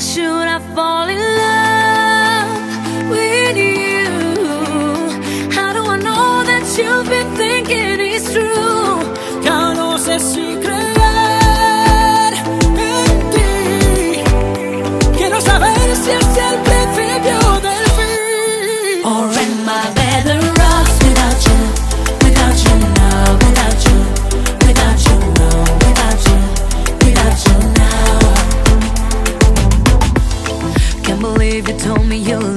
should I fall in love? told me you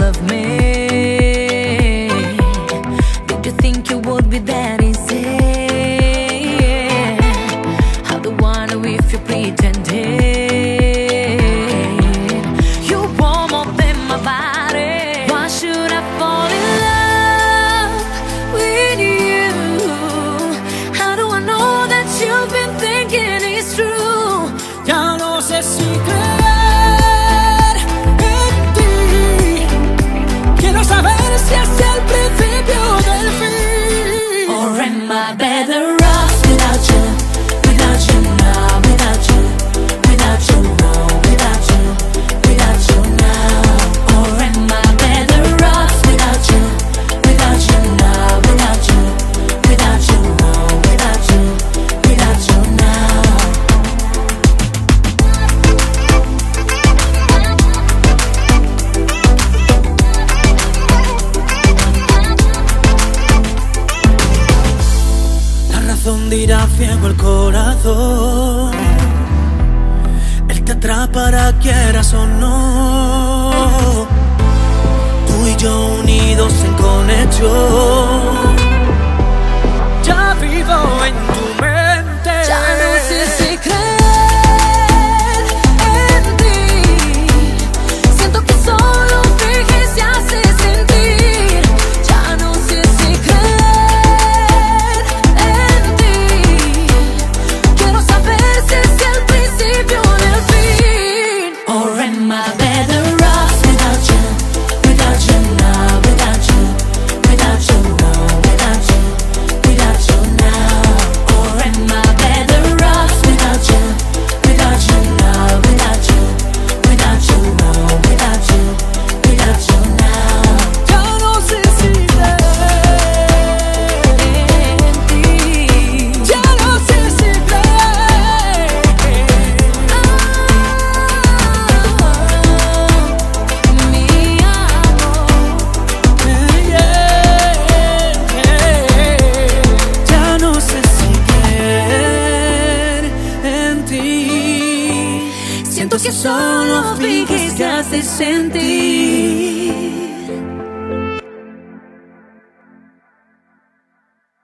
gracias al. razón dirá ciego el corazón. Él te atrapará quieras o no. Tú y yo unidos en conexión. que solo finges que sentir.